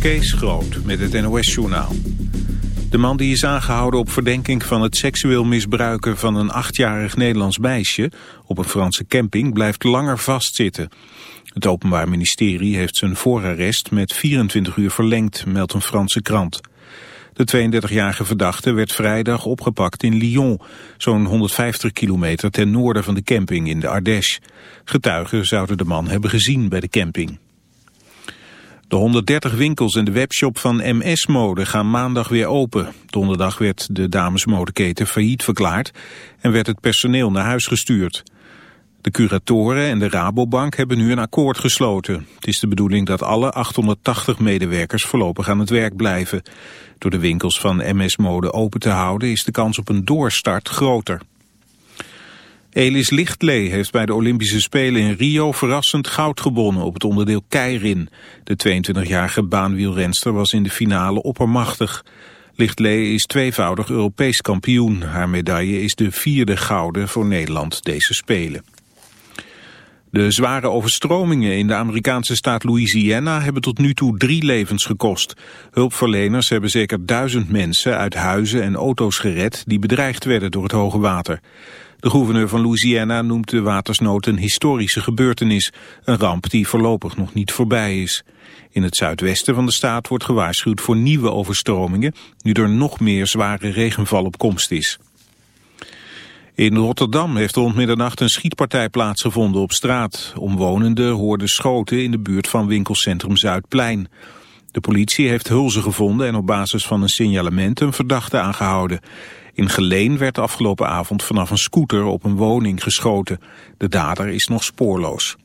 Kees Groot met het NOS-journaal. De man die is aangehouden op verdenking van het seksueel misbruiken van een achtjarig Nederlands meisje op een Franse camping blijft langer vastzitten. Het Openbaar Ministerie heeft zijn voorarrest met 24 uur verlengd, meldt een Franse krant. De 32-jarige verdachte werd vrijdag opgepakt in Lyon, zo'n 150 kilometer ten noorden van de camping in de Ardèche. Getuigen zouden de man hebben gezien bij de camping. De 130 winkels en de webshop van MS Mode gaan maandag weer open. Donderdag werd de damesmodeketen failliet verklaard en werd het personeel naar huis gestuurd. De curatoren en de Rabobank hebben nu een akkoord gesloten. Het is de bedoeling dat alle 880 medewerkers voorlopig aan het werk blijven. Door de winkels van MS Mode open te houden is de kans op een doorstart groter. Elis Lichtlee heeft bij de Olympische Spelen in Rio verrassend goud gewonnen op het onderdeel keirin. De 22-jarige baanwielrenster was in de finale oppermachtig. Lichtlee is tweevoudig Europees kampioen. Haar medaille is de vierde gouden voor Nederland deze Spelen. De zware overstromingen in de Amerikaanse staat Louisiana hebben tot nu toe drie levens gekost. Hulpverleners hebben zeker duizend mensen uit huizen en auto's gered die bedreigd werden door het hoge water. De gouverneur van Louisiana noemt de watersnood een historische gebeurtenis, een ramp die voorlopig nog niet voorbij is. In het zuidwesten van de staat wordt gewaarschuwd voor nieuwe overstromingen, nu er nog meer zware regenval op komst is. In Rotterdam heeft rond middernacht een schietpartij plaatsgevonden op straat. Omwonenden hoorden schoten in de buurt van winkelcentrum Zuidplein. De politie heeft hulzen gevonden en op basis van een signalement een verdachte aangehouden. In Geleen werd afgelopen avond vanaf een scooter op een woning geschoten. De dader is nog spoorloos.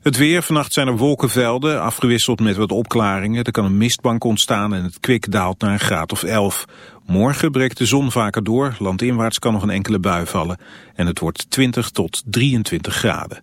Het weer, vannacht zijn er wolkenvelden, afgewisseld met wat opklaringen. Er kan een mistbank ontstaan en het kwik daalt naar een graad of 11. Morgen breekt de zon vaker door, landinwaarts kan nog een enkele bui vallen. En het wordt 20 tot 23 graden.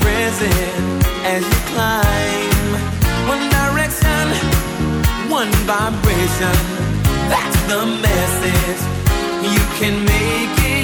present as you climb. One direction, one vibration. That's the message. You can make it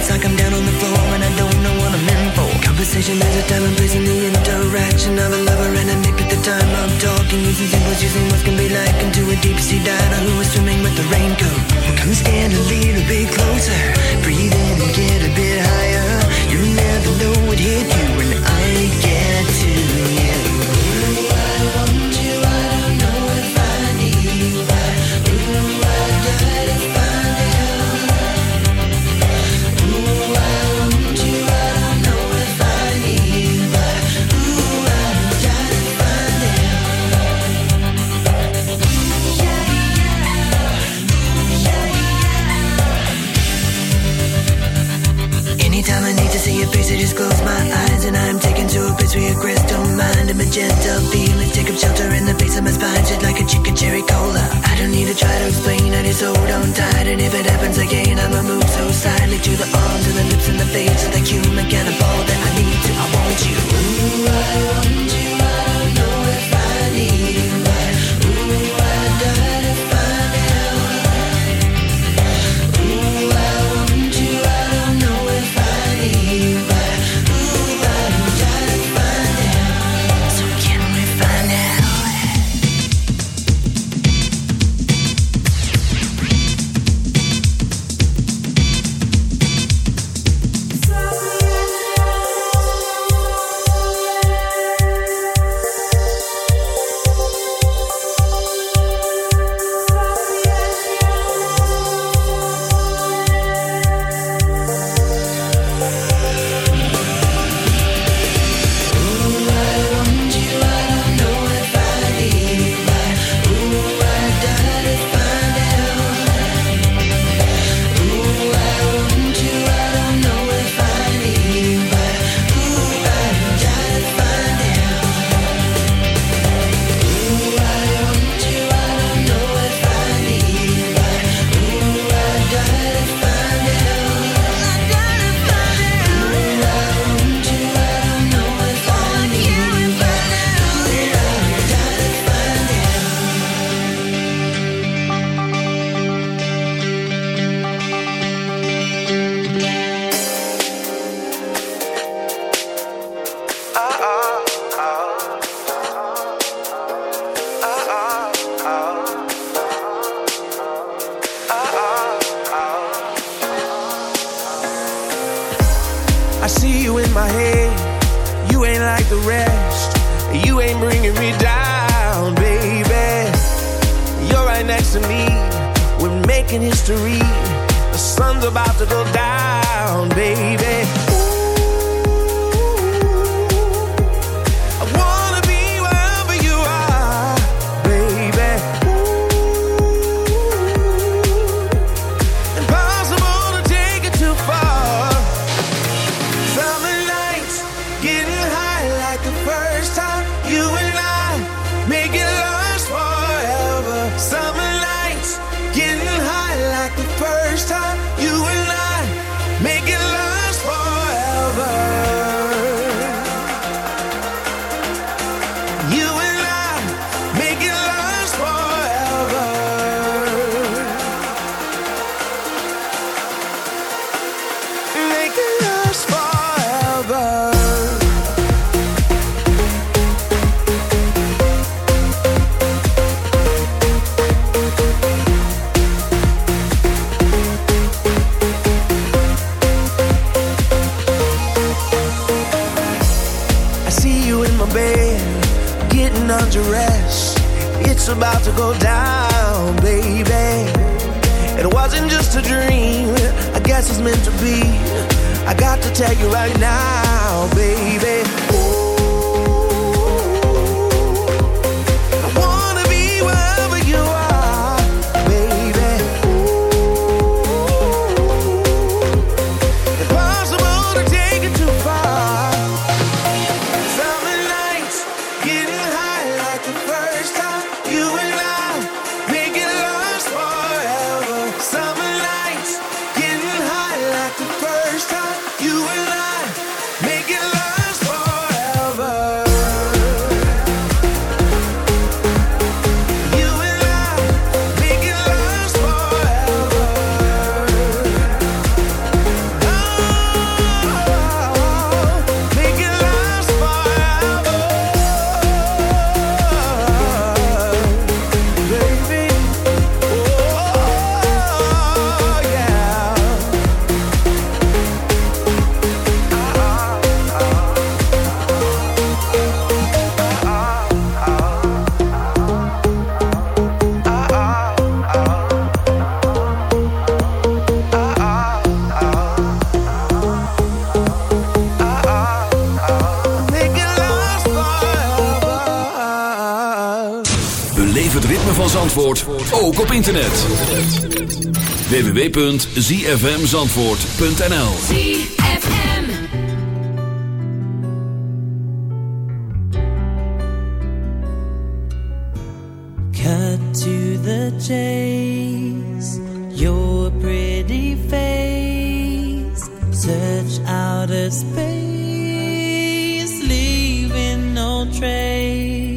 It's like I'm down on the floor and I don't know what I'm in for. Conversation, there's a time and place in the interaction Of a lover and a nick at the time I'm talking. Using symbols, using what can be like. Into a deep sea diver who is swimming with the raincoat. Well, Come stand a little bit closer. Breathe in and get a bit higher. You never know what hit you you right Beleef het ritme van Zandvoort, ook op internet. www.zfmzandvoort.nl ZFM Cut to the chase Your pretty face. Search out space Leaving no trace.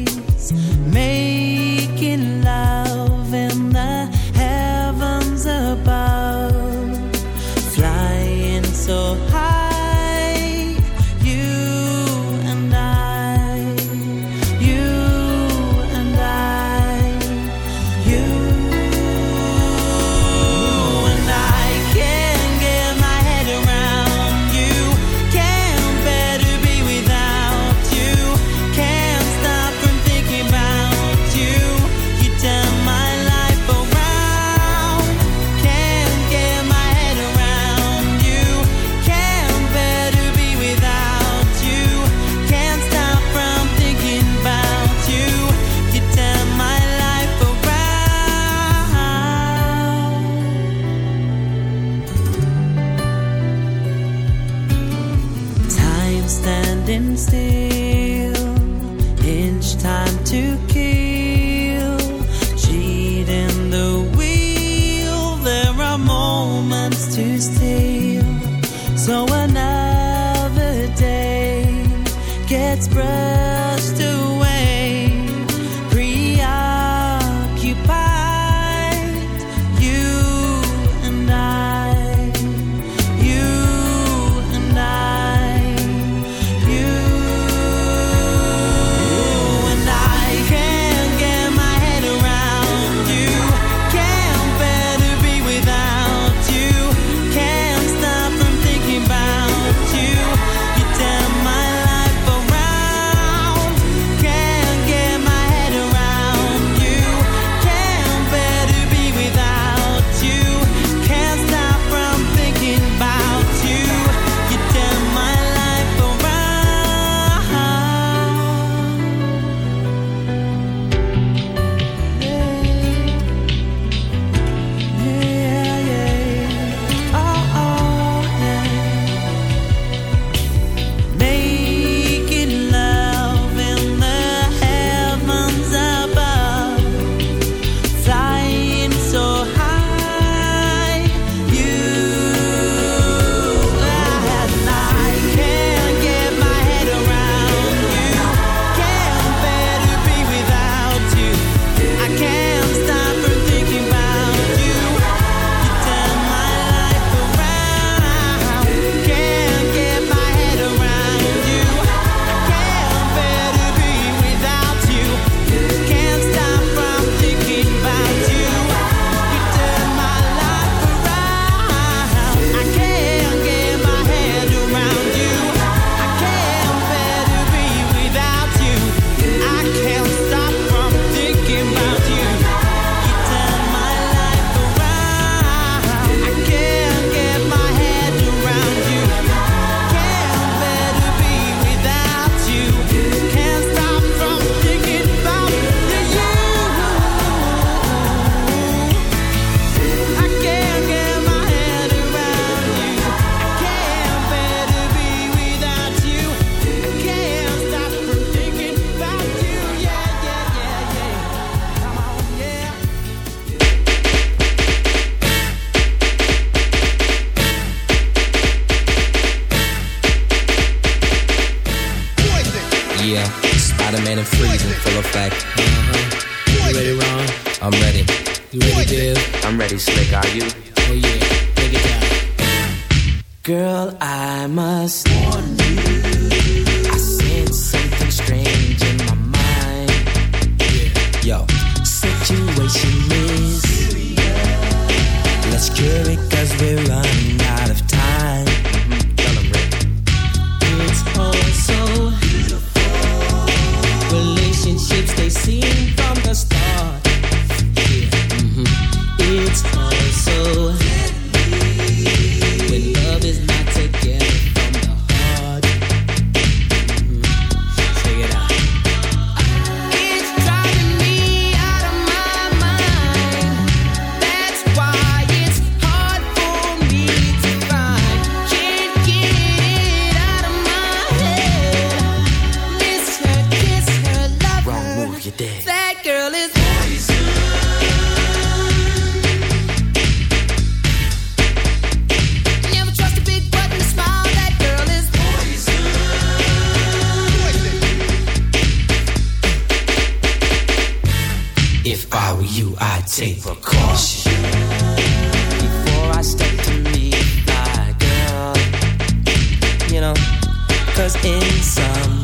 in some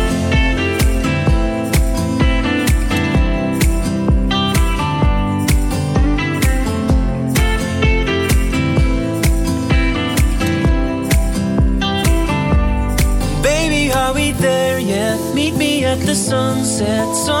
sets on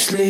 sleep.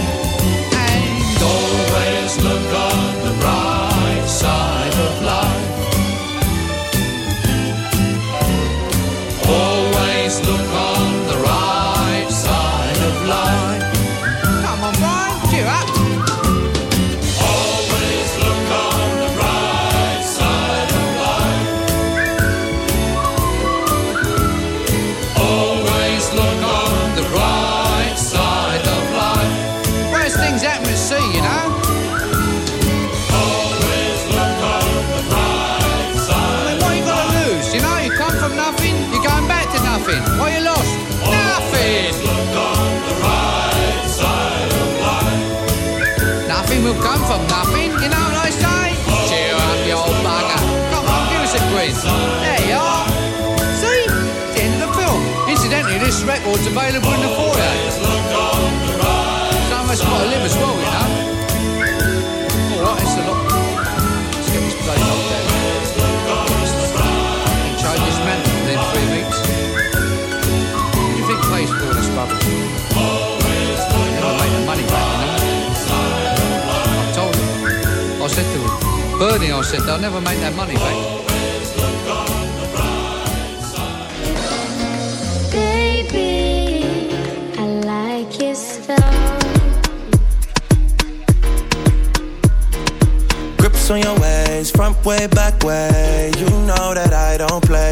From nothing, you know what I say? Cheer up, you old bugger. Come on, give us a quiz. There you are. See? It's the end of the film. Incidentally, this record's available in the I said, they'll never make that money back. Baby, I like your style. Grips on your ways, front way, back way. You know that I don't play.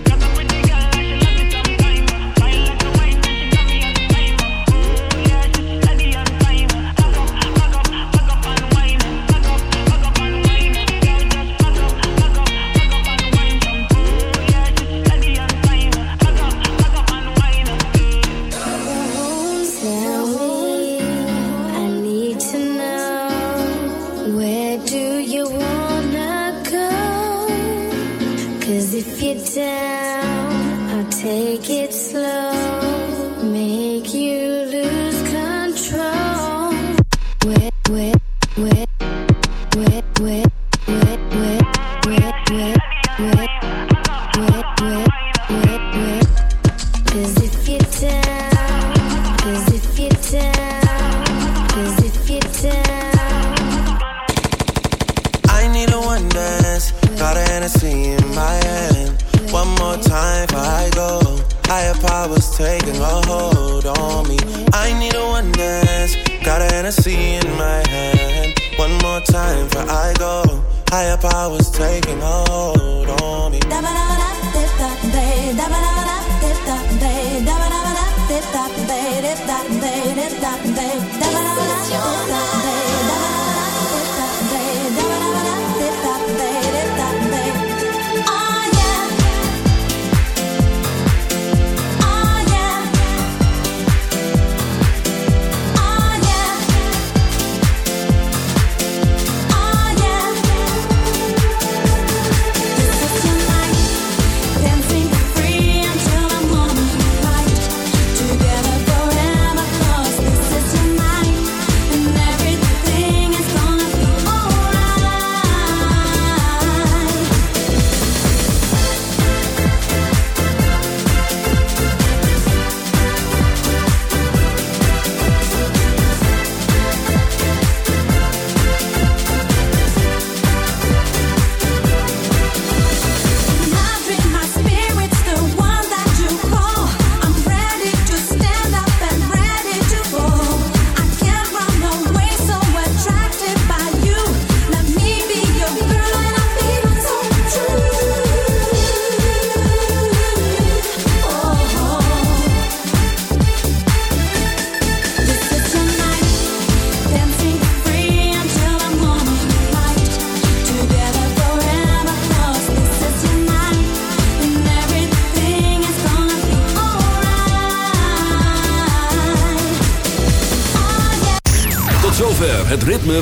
minute, that minute, that.